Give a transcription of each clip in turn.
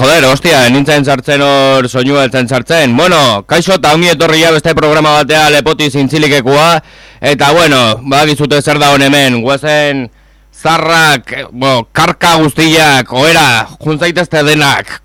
Joder, hostia, nintzen sartzen hor soinua eltzen sartzen. Bueno, kaixo eta ongi etorria beste programa batea lepoti zintzilikekua. Eta bueno, bagizute zer da hemen, guazen zarrak, bo, karka guztiak, oera, juntzaitezte denak.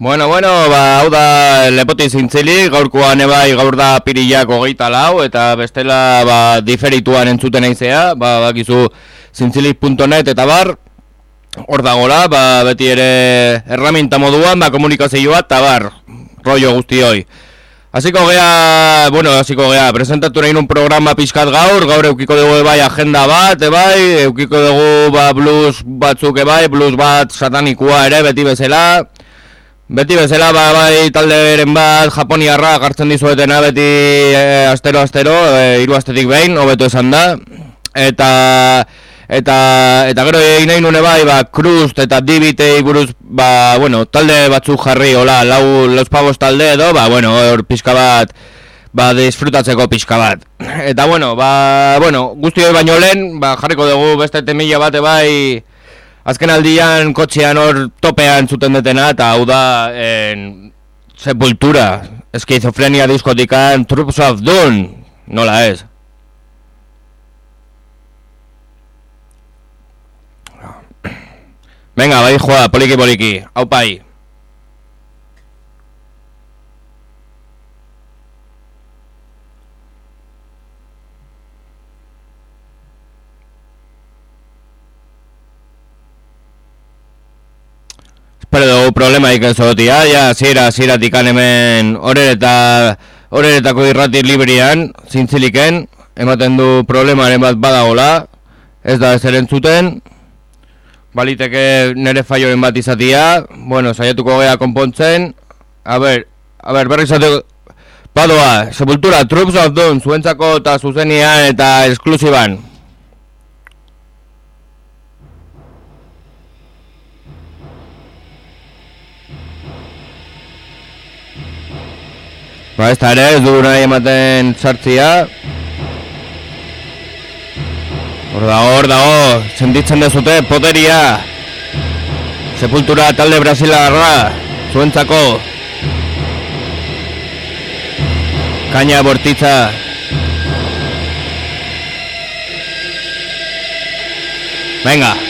Bueno, bueno, ba, hau da lepoti zintzili, gaurkoan ebai gaur da pirillak hogeita lau, eta bestela ba, diferituan entzuten aizea, ba, bakizu zintzilik.net eta bar, hor dagoela, ba, beti ere erraminta moduan, ba, komunikazio bat, eta bar, rollo guzti hoi. Hasiko gea, bueno, hasiko gea, presentatu nahi un programa pixkat gaur, gaur eukiko dugu ebai agenda bat, ebai, eukiko dugu ba, blues batzuk ebai, blues bat satanikoa ere, beti bezala, Beti bezala ba, bai talderen bat Japoniarra gartzen dizuetena beti e, astero astero e, hiru astetik behin hobeto esan da. Eta eta eta gero egin nahi nune bai ba Cruz eta Dibite buruz ba bueno talde batzuk jarri hola lau los pavos talde edo ba bueno hor pizka bat ba disfrutatzeko pizka bat. Eta bueno ba bueno guztioi baino lehen ba jarriko dugu beste temilla bate bai Azken aldian kotxean hor topean zuten detena eta hau da en, sepultura, eskizofrenia diskotikan Troops of Doom, nola ez? Venga, bai joa, poliki poliki, hau pai. Espero dugu problema ikan zogotia, ja, zira, zira tikan hemen eta horeretako irrati librian, zintziliken, ematen du problemaren bat badagola, ez da ez erentzuten, baliteke nere faioren bat izatia, bueno, saiatuko gea konpontzen, a ber, a ber, berri izateko, badoa, sepultura, Troops of Doom, zuentzako eta zuzenian eta esklusiban, Ba, ez da ere, ez dugu nahi ematen sartzia. Hor dago, hor dago, sentitzen dezute, poteria. Sepultura talde brasilarra, zuentzako. Kaina bortitza. Venga.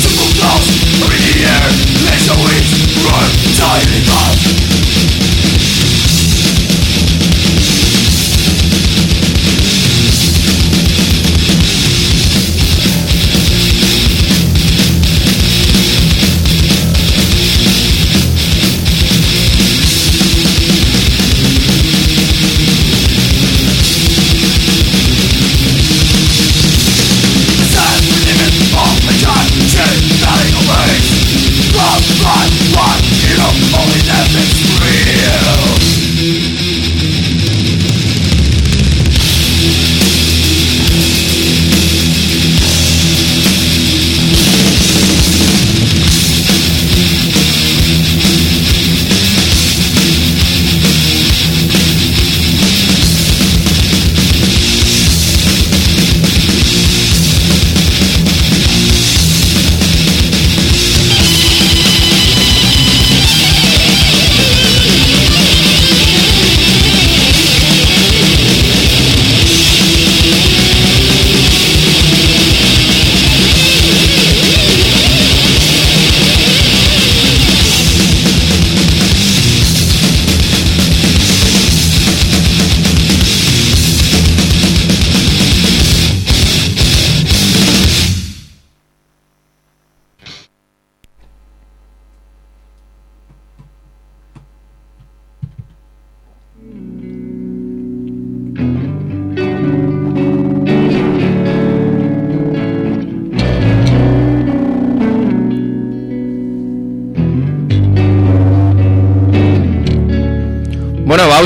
Super close, I'm in the air, laser wings, run, die in love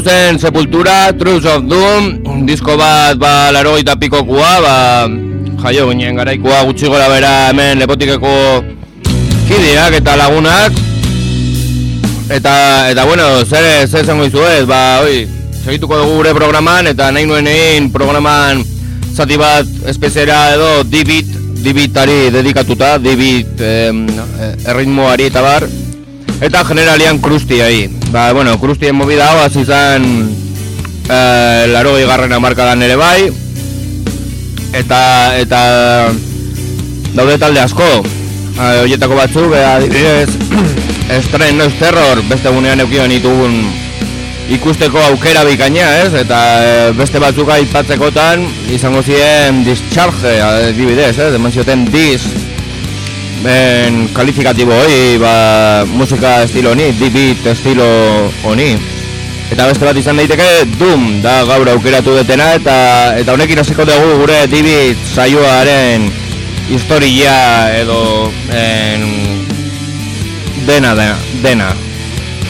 Bauzen Sepultura, Truth of Doom, disko bat, ba, laro eta pikokua, ba, jaio ginen garaikua gutxi gora bera hemen lepotikeko kideak eta lagunak. Eta, eta bueno, zer, zengo izu ez, ba, oi, segituko dugu gure programan, eta nahi nuen egin programan zati bat espeziera edo dibit, dibitari dedikatuta, dibit eh, erritmoari eta bar, Eta generalian krusti ahi. Ba, bueno, krustien movida hau hasi izan eh, laro garren amarkadan ere bai. Eta, eta daude talde asko. Eh, oietako batzu, beha, adibidez, estren, no, terror, beste gunean eukion itugun ikusteko aukera bikaina, ez? Eta e, beste batzuk aipatzekotan izango ziren discharge, adibidez, ez? Deman zioten dis, ben kalifikatibo hori, ba, musika estilo honi, D-beat estilo honi. Eta beste bat izan daiteke Doom da gaur aukeratu detena eta eta honekin hasiko dugu gure D-beat saioaren historia edo en, dena, dena, dena.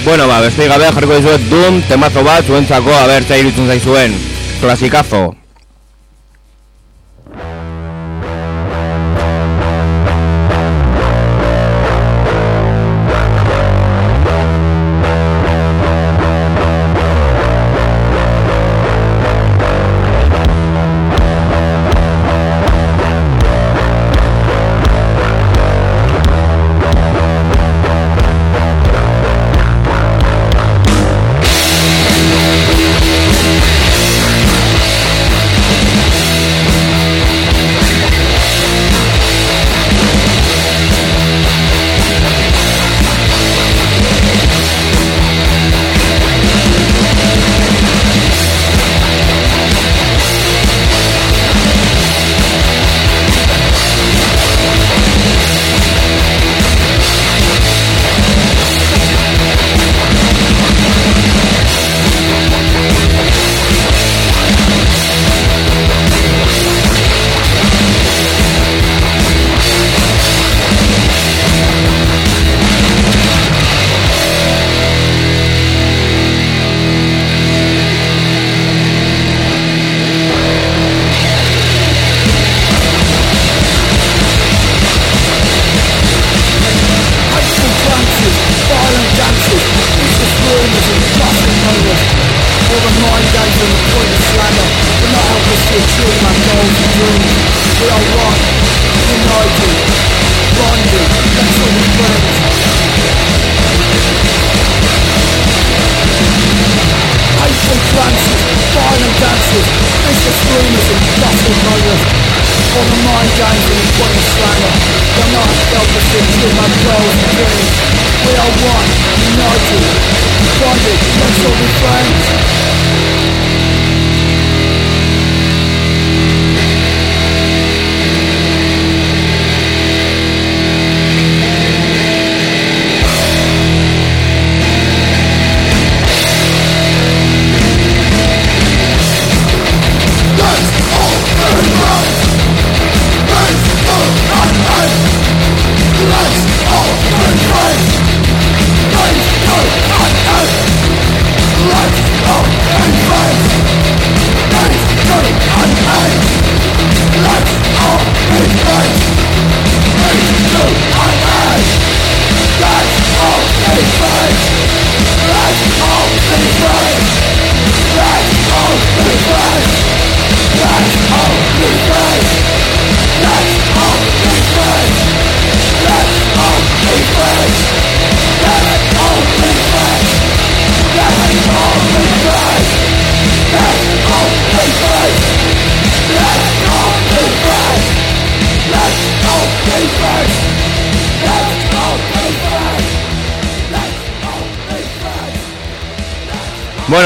Bueno, ba, beste gabe jarriko dizuet Doom temazo bat zuentzako abertzea irutzen zaizuen. Klasikazo. my and dreams We are one, united, bonded, let's all be friends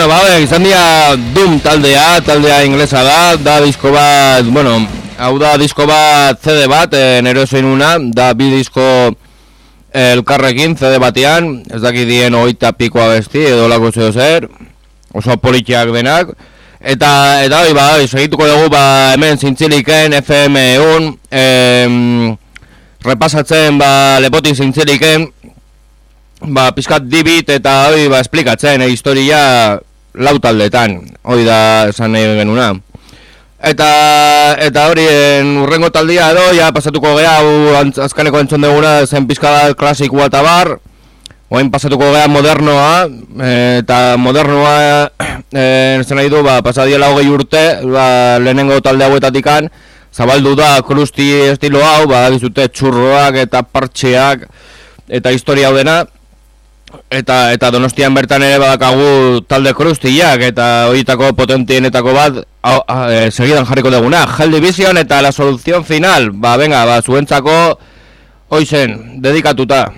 ba, izan dira Doom taldea, taldea inglesa da, da disko bat, bueno, hau da disko bat CD bat, e, nero una, da bi disko elkarrekin CD batean, ez daki dien oita pikoa besti, edo lako zeo zer, oso politiak denak, eta, eta hori, ba, segituko dugu, ba, hemen zintziliken, FM egun, e, repasatzen, ba, lepoti zintziliken, ba, pizkat dibit eta hori ba, esplikatzen, eh, historia lau taldetan, hori da esan nahi genuna. Eta, eta hori, urrengo taldia edo, ja pasatuko geha, azkaneko entzun duguna, zen pizka da klasikoa eta bar, oain pasatuko geha modernoa, eta modernoa, e, zen nahi du, ba, pasadiela hogei urte, ba, lehenengo talde hauetatikan, zabaldu da, krusti estilo hau, ba, bizute txurroak eta partxeak, eta historia hau dena, Eta, eta donostian bertan ere badakagu talde krustiak eta horietako potentienetako bat e, segidan jarriko duguna. Hell Division eta la solución final. Ba, venga, ba, zuentzako hoizen, dedikatuta.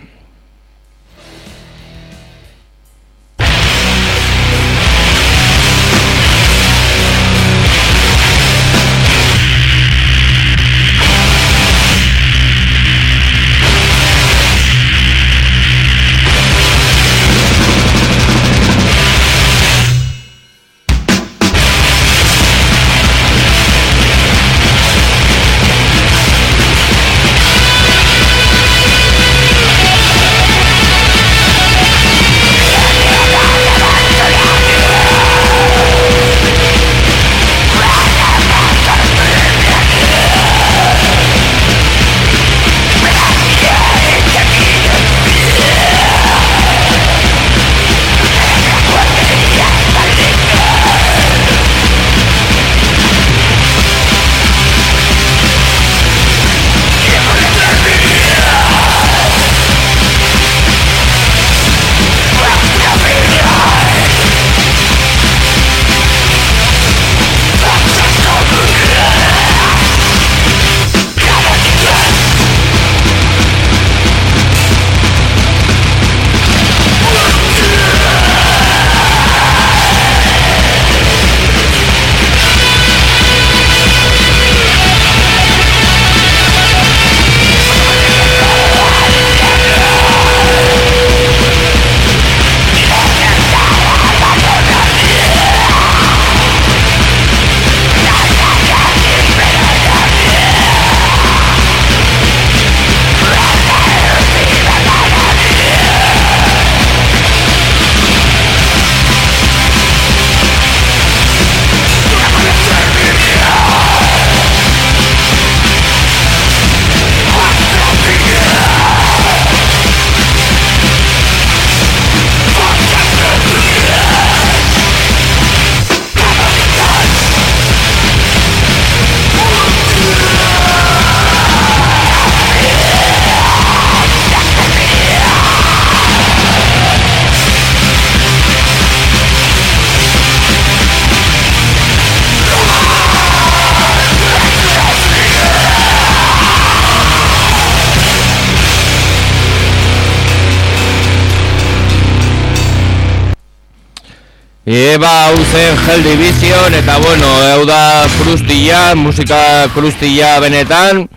Eba hau zen Division eta bueno, hau da krustia, musika krustia benetan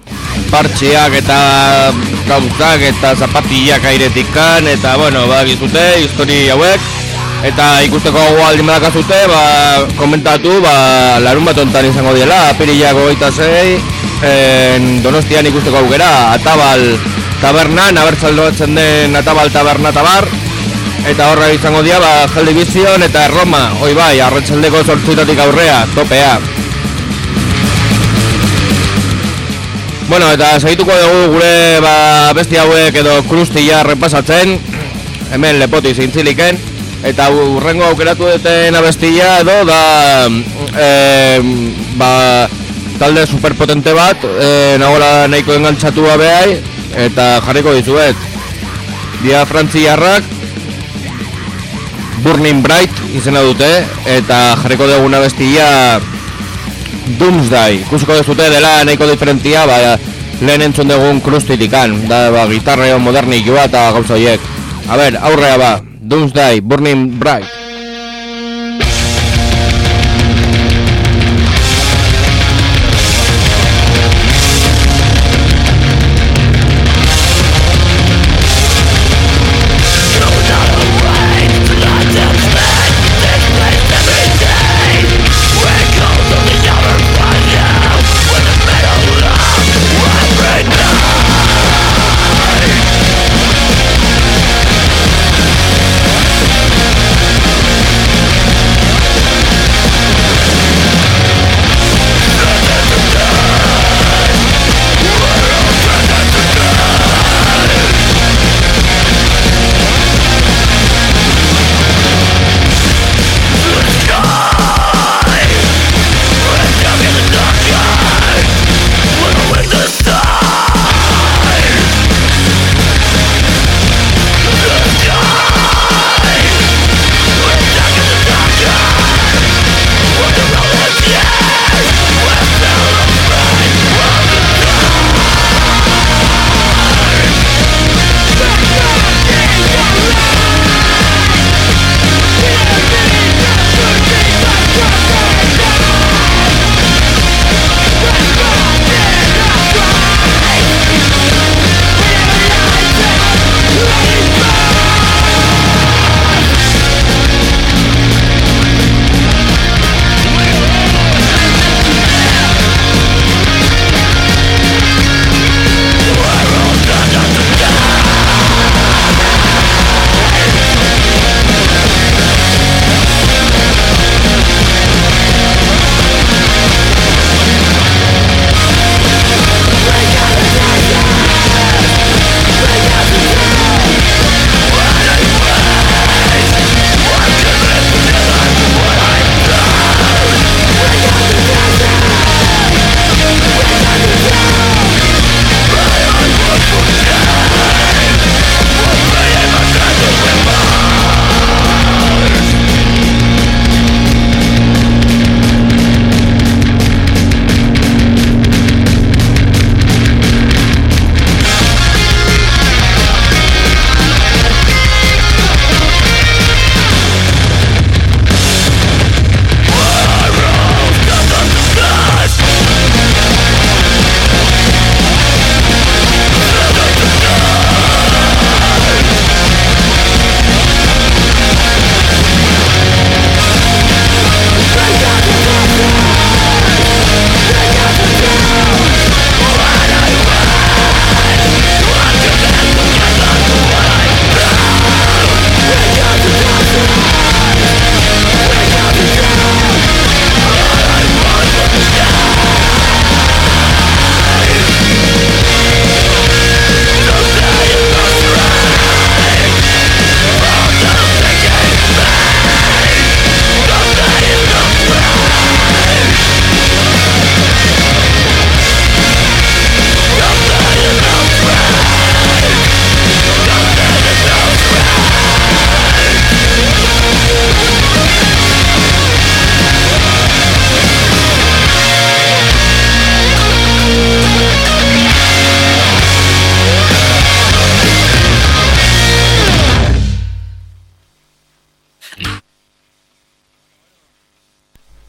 Partxeak eta gauzak eta zapatillak airetikan eta bueno, ba, gizute, histori hauek Eta ikusteko hau aldin badakazute, ba, komentatu, ba, larun bat ontan izango diela, apirillak goita zei en, Donostian ikusteko aukera, Atabal Tabernan, abertzaldoetzen den Atabal Taberna Tabar Eta horra izango dia, ba, Jaldi Bizion eta Roma, hoi bai, arretxaldeko sortzuitatik aurrea, topea. Bueno, eta segituko dugu gure ba, besti hauek edo krustia repasatzen, hemen lepoti zintziliken, eta urrengo aukeratu duten abestia edo da e, ba, talde superpotente bat, e, nagola nahiko engantzatu behai, eta jarriko dizuet. Dia frantziarrak, Burning Bright izena dute eta jarriko duguna bestia Doomsday. Ikusiko dezute dela nahiko diferentia ba, lehen entzun dugun krustitikan da ba, gitarreo modernik joa eta gauza horiek. A ber, aurrea ba Doomsday, Burning Bright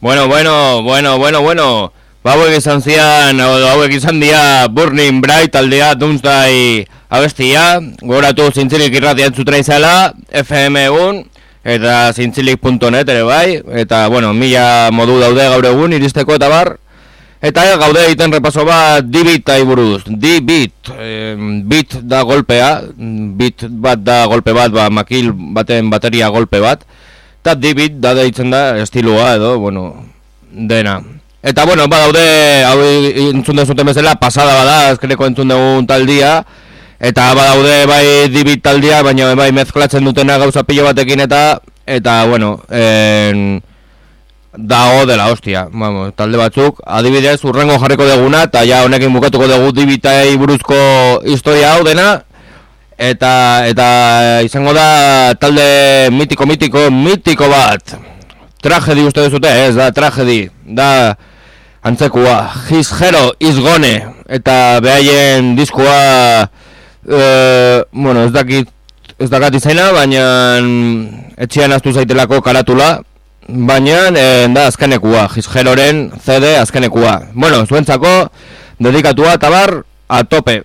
Bueno, bueno, bueno, bueno, bueno. Ba, hauek izan zian, hauek izan dia Burning Bright aldea Dunsday abestia. Goratu zintzilik irratia entzutra izala, FM egun, eta zintzilik.net ere bai. Eta, bueno, mila modu daude gaur egun iristeko eta bar. Eta e, gaude egiten repaso bat D-Beat aiburuz. D-Beat, eh, beat da golpea, beat bat da golpe bat, ba, makil baten bateria golpe bat. Eta D-Beat da deitzen da estilua edo, bueno, dena. Eta bueno, ba daude, hau entzun dezuten bezala, pasada bada, azkeneko entzun dugun taldia, eta ba daude bai dibit taldia, baina bai mezklatzen dutena gauza pilo batekin eta, eta bueno, en, dago dela hostia, vamos, talde batzuk, adibidez, urrengo jarriko deguna, eta ja honekin bukatuko dugu dibitai buruzko historia hau dena, eta, eta izango da talde mitiko, mitiko, bat, tragedi uste duzute, ez da, tragedi, da, antzekua, his hero is gone, eta behaien diskoa, e, bueno, ez dakit, ez dakat izena, baina etxian aztu zaitelako karatula, baina e, da azkenekua, his heroren CD azkenekua. Bueno, zuentzako, dedikatua, tabar, a tope.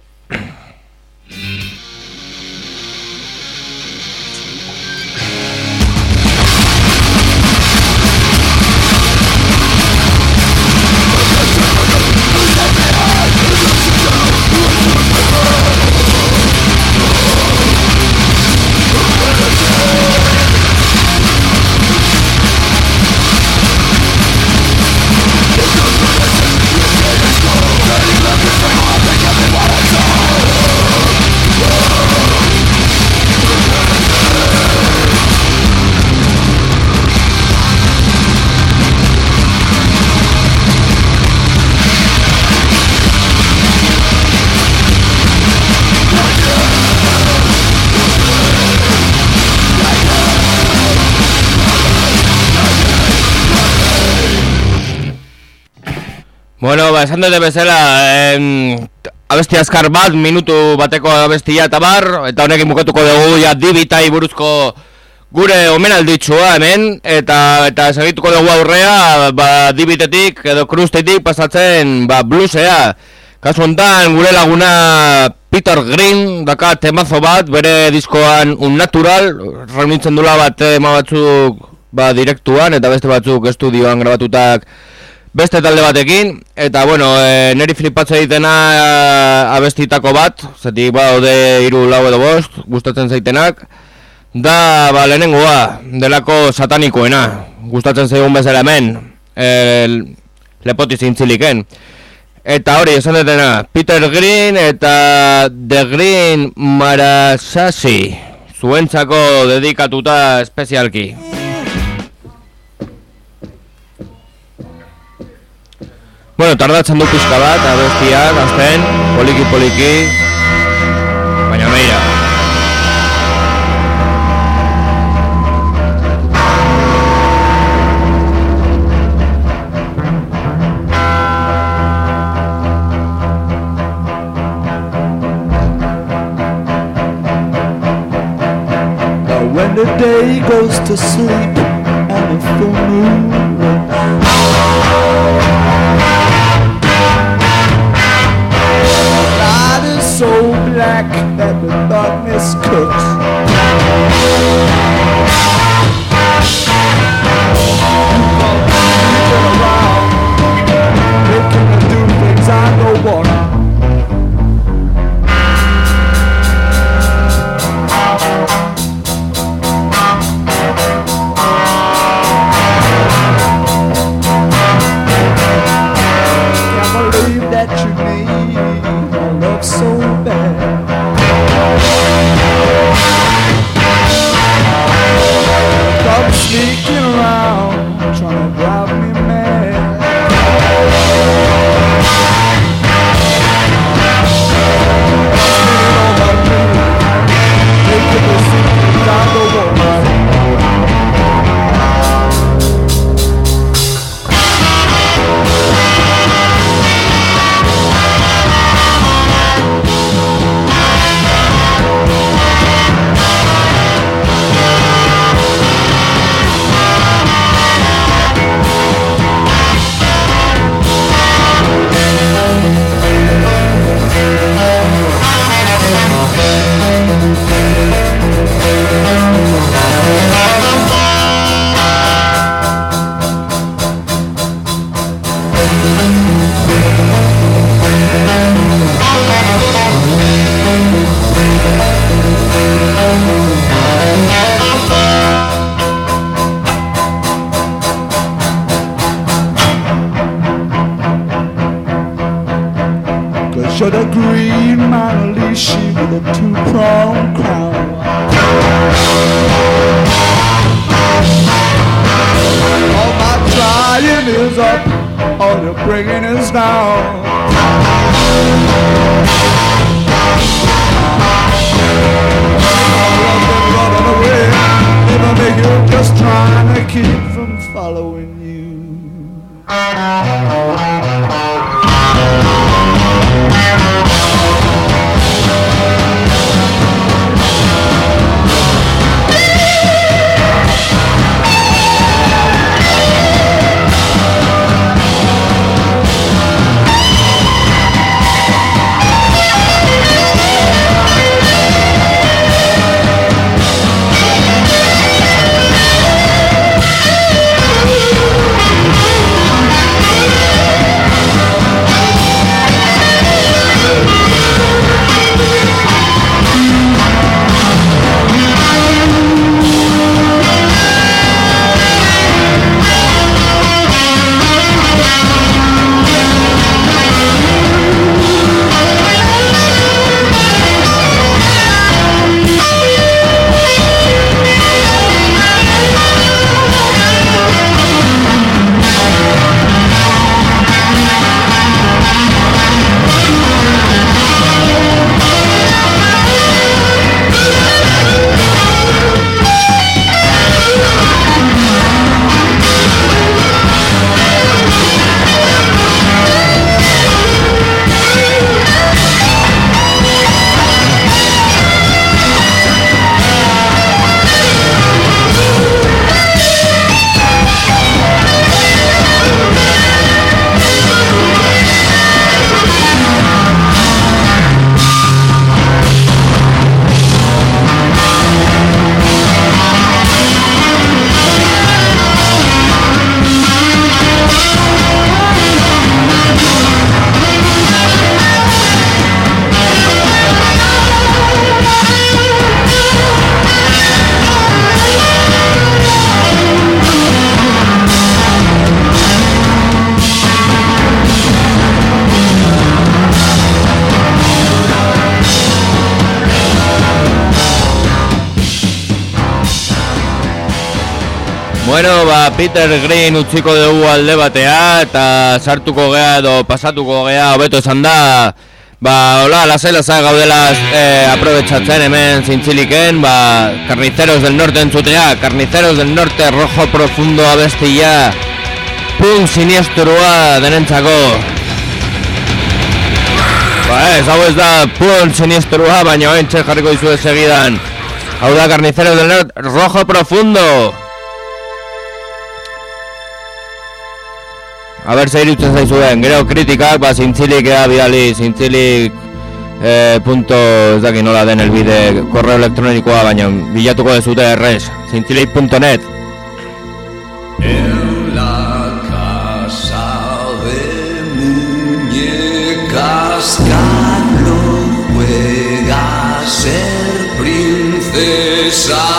Bueno, ba, esan dute bezala, em, abesti azkar bat, minutu bateko abestia eta bar, eta honekin bukatuko dugu ja dibitai buruzko gure omenalditxua hemen, eta eta segituko dugu aurrea, ba, dibitetik edo krustetik pasatzen ba, blusea. Kasu honetan, gure laguna Peter Green, daka temazo bat, bere diskoan unnatural, reunitzen dula bat tema batzuk ba, direktuan, eta beste batzuk estudioan grabatutak beste talde batekin, eta bueno, e, neri flipatze egitena e, abestitako bat, zeti ba, ode iru lau edo bost, gustatzen zaitenak, da, ba, lehenengoa, delako satanikoena, gustatzen zaigun bezala hemen, e, lepoti zintziliken. Eta hori, esan detena, Peter Green eta The Green Marasasi, zuentzako dedikatuta espezialki. Bueno, tardatzen du pizka bat, abestiak, azten, poliki poliki, baina meira. When the day goes to sleep and the full moon black that the darkness cooks. Ba, Peter Green utziko dugu alde batea eta sartuko gea edo pasatuko gea hobeto esan da Ba, hola, lasai lasai gaudela eh, aprobetsatzen hemen zintziliken Ba, Carniceros del Norte entzutea Carniceros del Norte, Rojo Profundo abestia Punk siniestrua denentzako. Ba ez, hau ez da punk siniestrua, baina ointxe jarriko dizu segidan. Hau da Carniceros del Norte, Rojo Profundo zer irutzen zaizuen, gero kritikak, ba, zintzilik ea bidali, zintzilik eh, punto, ez daki nola den elbide, korreo elektronikoa, baina bilatuko dezute errez, zintzilik.net. En la casa de muñecas Carlos juega a ser princesa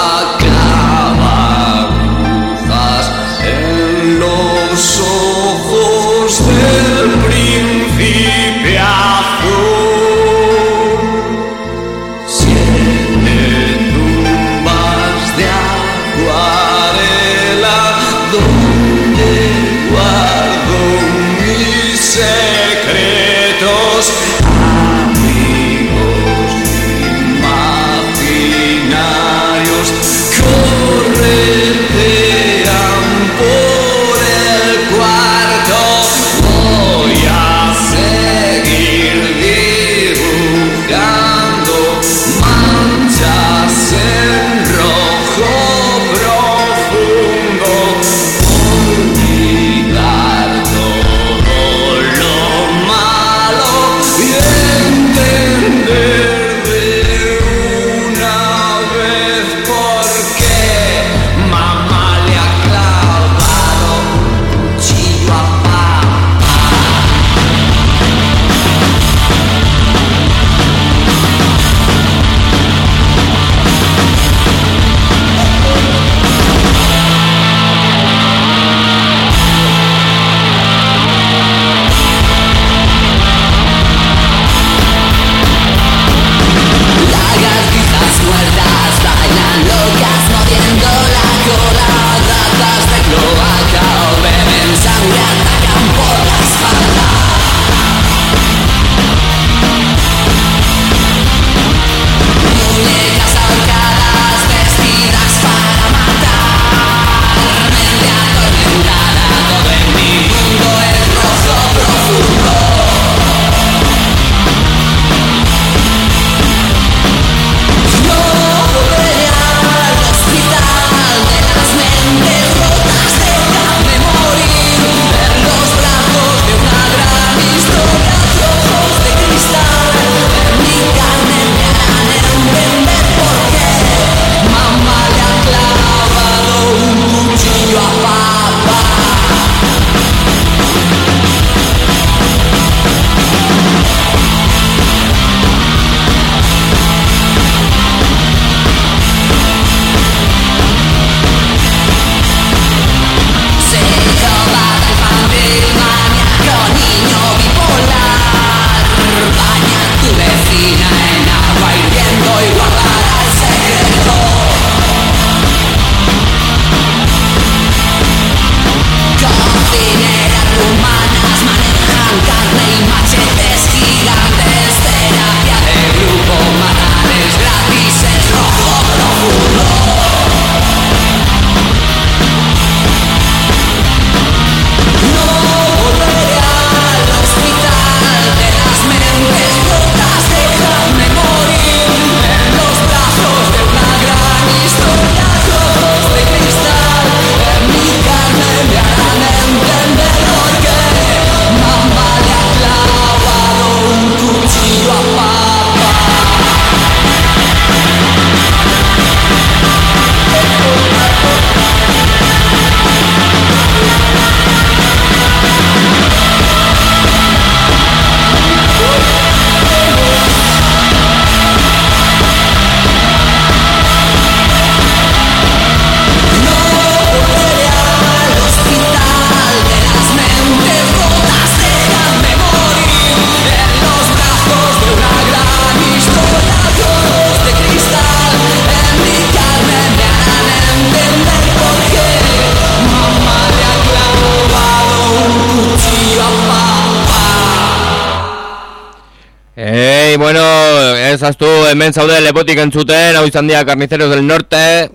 ez aztu hemen zaude lepotik entzuten, hau izan dira Carniceros del Norte,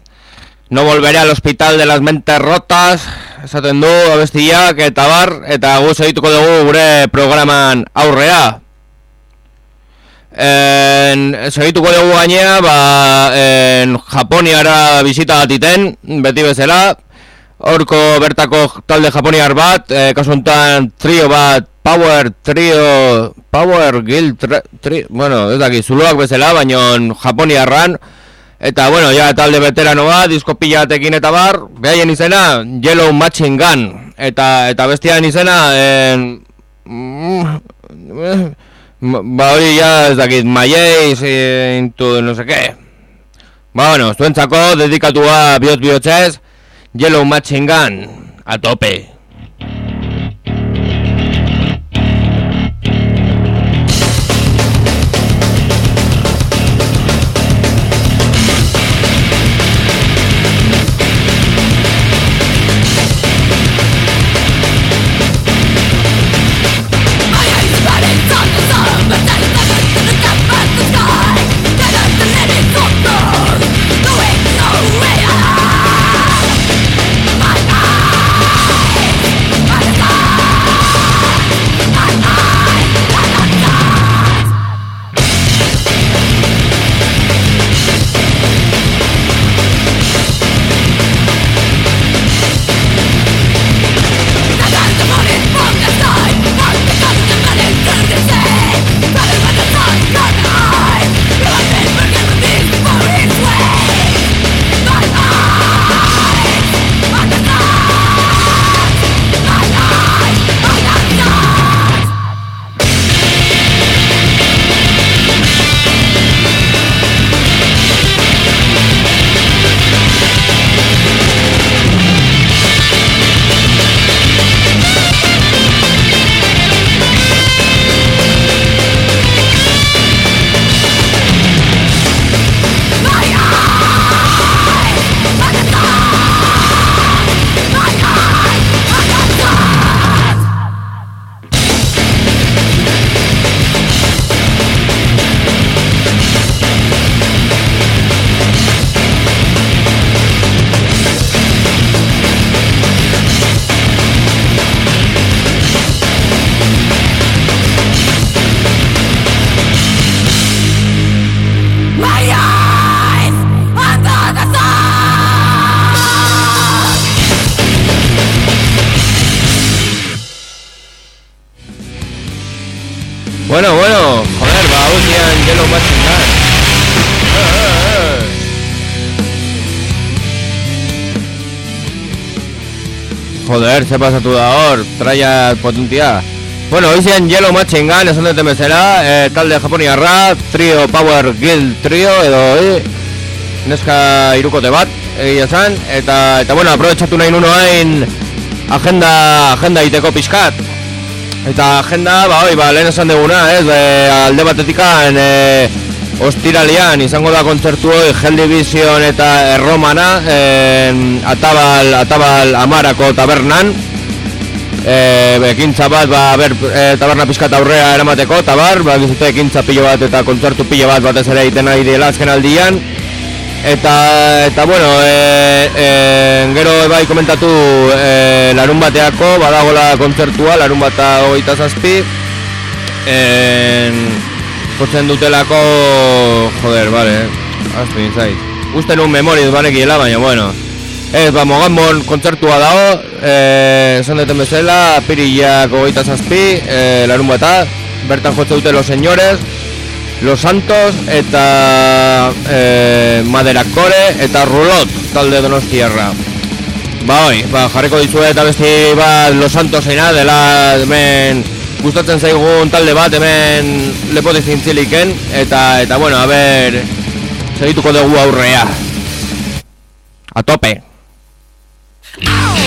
no volveré al hospital de las mentes rotas, esaten du, abestiak, eta bar, eta gu segituko dugu gure programan aurrea. En, segituko dugu gainea, ba, en Japoniara bisita batiten, beti bezala, Horko bertako talde japoniar bat, e, kasu honetan trio bat, Power Trio, Power Guild tri, bueno, ez daki, zuluak bezala, baino japoniarran, eta bueno, ja talde veterano bat, disko pila batekin eta bar, behaien izena, Yellow Machine Gun, eta, eta bestian izena, en, mm, ba hori ja, ez dakit, maieiz, intu, no sé qué. Ba, bueno, zuentzako, dedikatua bihot bihotzez, Yellow Machine Gun, a tope. Joder, se pasatu da hor, traia potentia. Bueno, hoy sean Yellow Machine Gun, esan dute bezala, eh, talde japoniarra, trio Power Guild trio, edo, eh, neska irukote bat, egia esan, eta, eta bueno, nahi nuno hain agenda, agenda iteko pixkat. Eta agenda, ba, oi, ba, lehen esan deguna, ez, eh, alde batetikan, eh, Ostiralian izango da kontzertu hori Hell Division eta Erromana en, Atabal, Atabal Amarako tabernan. E, Ekintza bat, ba, ber, e, taberna pizkat aurrea eramateko Tabar, ba, gizute ekintza pilo bat eta kontzertu pilo bat batez ere egiten nahi dira azken aldian. Eta, eta bueno, e, e, gero bai komentatu e, larun bateako, badagola kontzertua, larun bata hogeita zazpi jotzen dutelako, joder, vale, aztu inzait. Usten un memori dut banekiela, baina, bueno. Ez, ba, Mogambon kontzertua dago, eh, esan duten bezala, pirillak ogeita zazpi, eh, larun bata, bertan jotze dute los señores, los santos, eta eh, maderacore, eta rulot, talde donostiarra. Ba, oi, ba, jarriko dizuet eta besti, ba, los santos eina, dela, men, gustatzen zaigun talde bat hemen lepote zintziliken eta eta bueno, a ber segituko dugu aurrea. A tope. Bueno,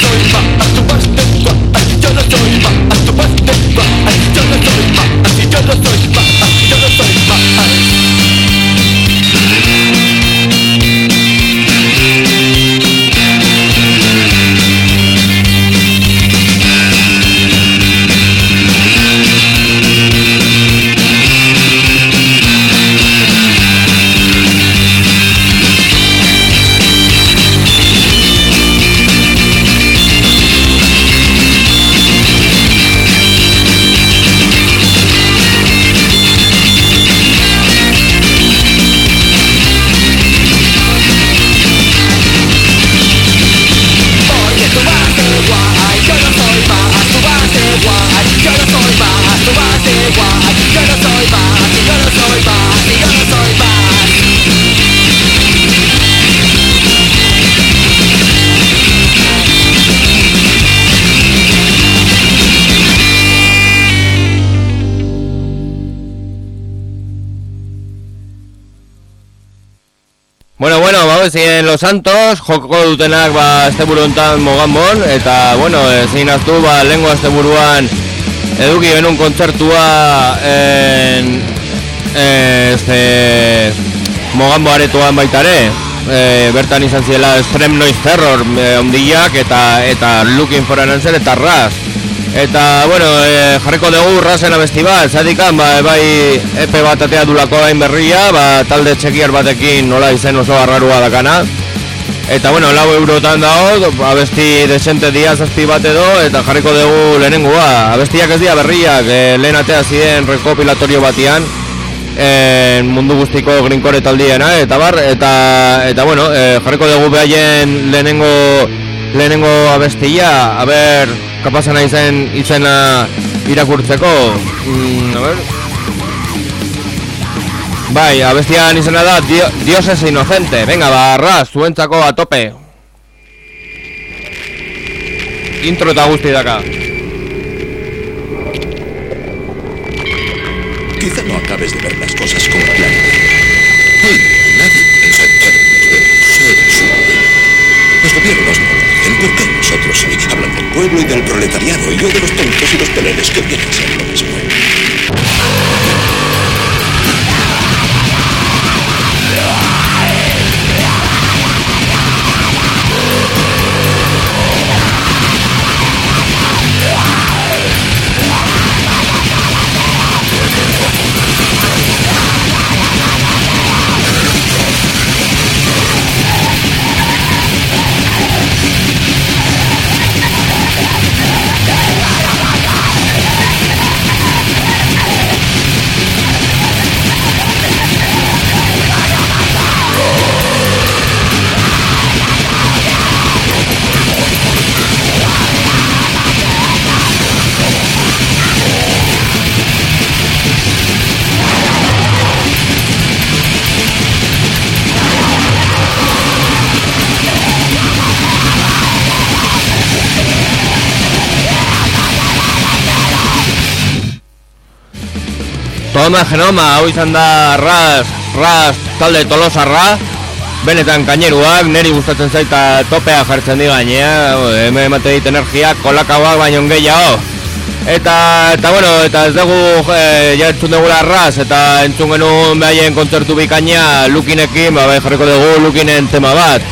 Don't bezien Los Santos, joko dutenak ba, este burontan mogamon, eta, bueno, ezin aztu, ba, lengua este buruan eduki benun kontzertua en, este, mogambo aretuan baitare, e, bertan izan ziela Extreme Noise Terror e, ondiak eta eta Looking for an Answer eta Raz. Eta, bueno, e, jarriko dugu razen abesti bat, zadikan, ba, bai epe bat atea dulako hain berria, ba, talde txekiar batekin nola izen oso arrarua dakana. Eta, bueno, lau eurotan dago, abesti desente dia zazpi bat edo, eta jarriko dugu lehenengoa. Abestiak ez dira berriak, e, lehen atea ziren rekopilatorio batian, en mundu guztiko grinkore taldiena eta bar eta eta bueno e, jarriko dugu behaien lehenengo lehenengo abestia a ber kapasa nahi zen izena irakurtzeko mm, a ber bai abestian izena da Dio, Dios es inocente venga barra zuentzako a tope intro eta guzti daka Quizá no acabes de ver las cosas como. Hoy nadie términos de humanos. Los gobiernos no. ¿Por qué nosotros sí? Hablan del pueblo y del proletariado y yo de los tontos y los peleles que vienen a ser lo mismo. Toma genoma, hau izan da ras, ras, talde tolosarra. Benetan kaineruak, neri gustatzen zaita topea jartzen di gainea Hemen emate dit energia, kolakauak baino gehiago. Eta, eta bueno, eta ez dugu, e, ja entzun dugu ras Eta entzun genuen behaien kontzertu bikaina Lukinekin, ba, bai jarriko dugu Lukinen tema bat.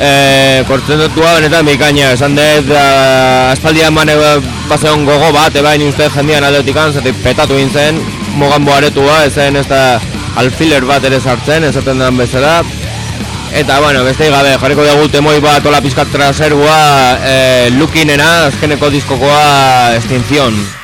E, Kontzertua benetan bikaina, esan dut da, Aspaldian mane bazeon gogo bat, ebain uste jendian aldetikan Zatik petatu zen mogambo aretua, ezen ez da alfiler bat ere sartzen, esaten den bezala. Eta, bueno, beste gabe, jarriko dugu temoi bat ola pizkat traserua e, lukinena, azkeneko diskokoa Extinción.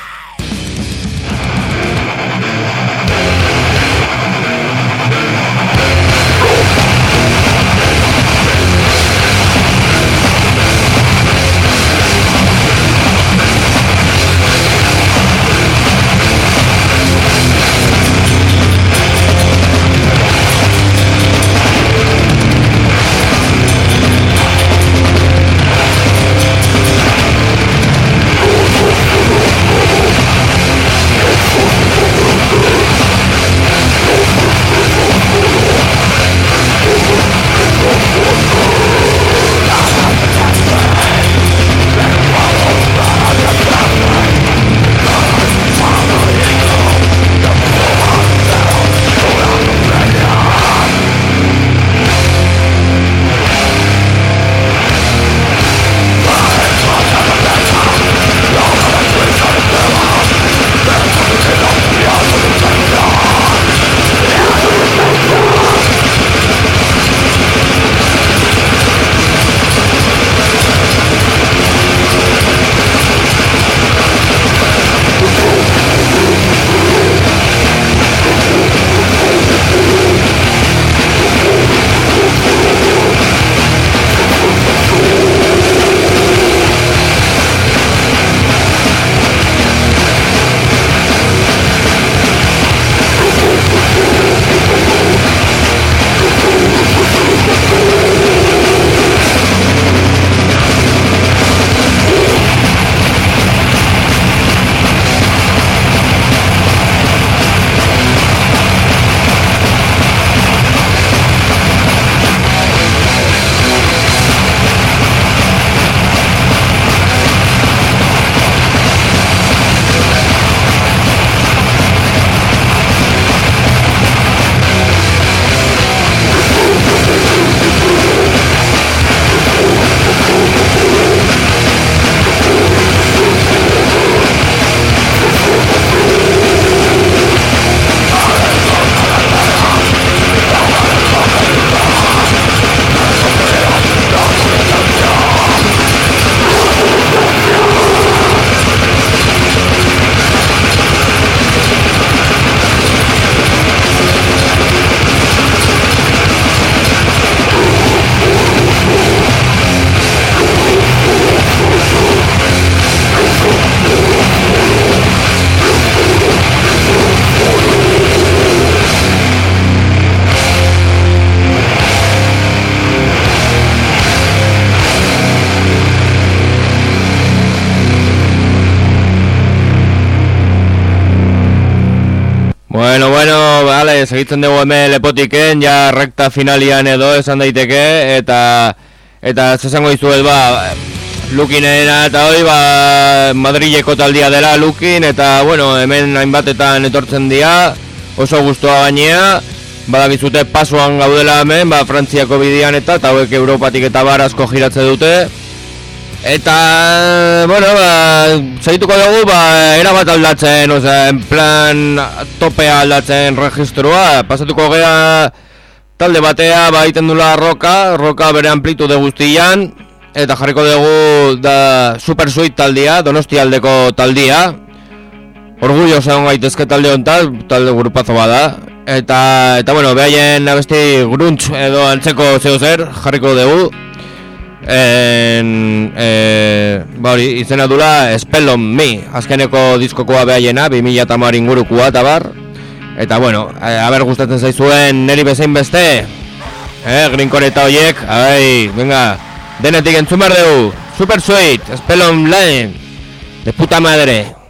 Segitzen dugu hemen lepotiken, ja rekta finalian edo esan daiteke, eta eta zesango izuet ba, Lukinena eta hori ba, Madrileko taldia dela Lukin, eta bueno, hemen hainbatetan etortzen dira, oso guztua gainea, badakizute pasuan gaudela hemen, ba, Frantziako bidian eta, eta hauek Europatik eta barazko giratze dute, Eta, bueno, ba, zaituko dugu, ba, erabat aldatzen, osea, en plan, topea aldatzen registrua, pasatuko gea talde batea, ba, iten dula roka, roka bere amplitude guztian, eta jarriko dugu da Super Sweet taldia, donosti aldeko taldia, orgullo zegoen gaitezke talde honetan, talde grupazo bada, eta, eta bueno, behaien abesti gruntz edo antzeko zeo zer, jarriko dugu, en, e, ba hori, izena dula Spell on Me, azkeneko diskokoa behaiena, 2000 eta mar ingurukua eta bar eta bueno, e, haber gustatzen zaizuen neri bezain beste eh, grinkore eta hoiek, ai, venga denetik entzun behar dugu. Super Sweet, Spell on Me de puta madre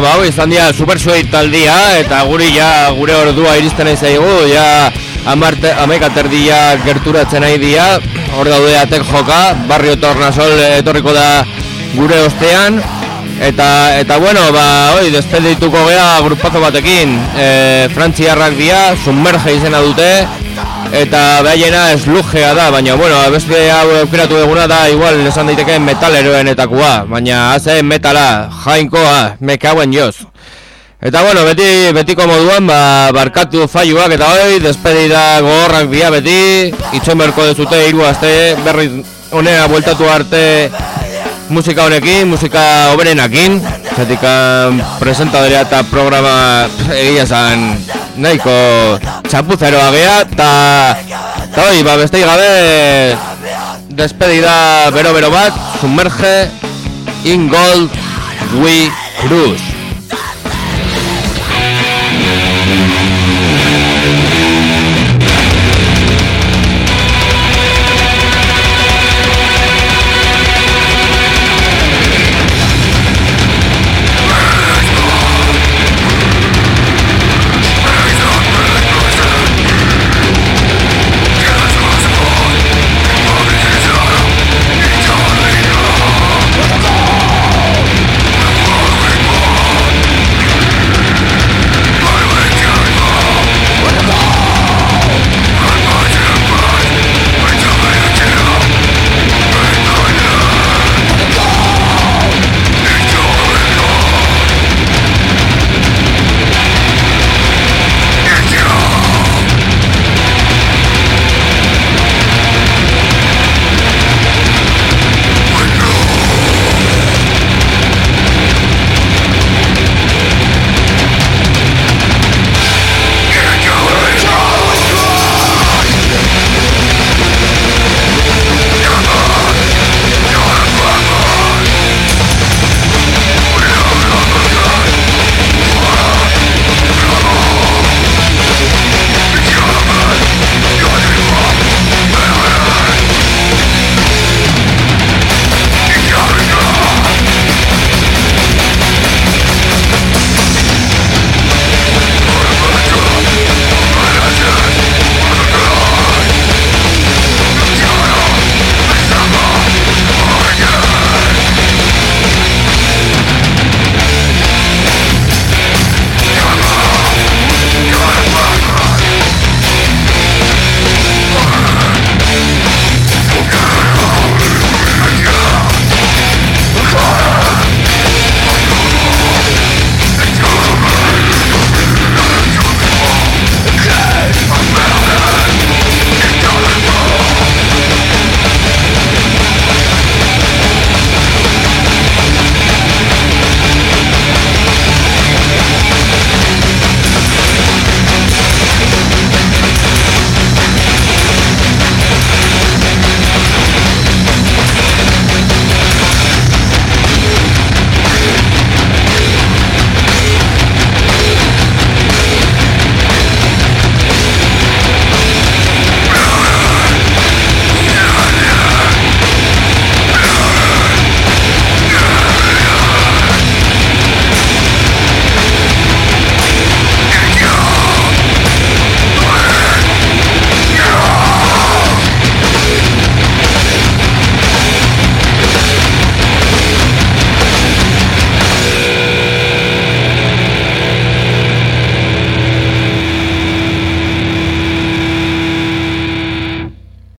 ba, izan dira Super Sweet taldia, eta guri ja gure ordua iristen ez zaigu, ja ameka terdia gerturatzen nahi dia, hor daude atek joka, barrio tornasol etorriko da gure ostean, eta, eta bueno, ba, hoi, despedituko gea grupazo batekin, e, frantziarrak dira, submerge izena dute, eta behaiena eslugea da, baina, bueno, beste hau aukeratu eguna da, igual, esan daiteke metaleroenetakoa, baina haze metala, jainkoa, mekauen joz. Eta bueno, beti, betiko moduan, ba, barkatu faiuak eta hoi, despedida gogorrak dia beti, itxon berko dezute hiru aste, berriz honea bueltatu arte musika honekin, musika oberenakin, zetik presentadorea eta programa egia zan nahiko txapuzeroa gea, eta hoi, ba, beste gabe despedida bero-bero bat, sumerge in gold we cruise.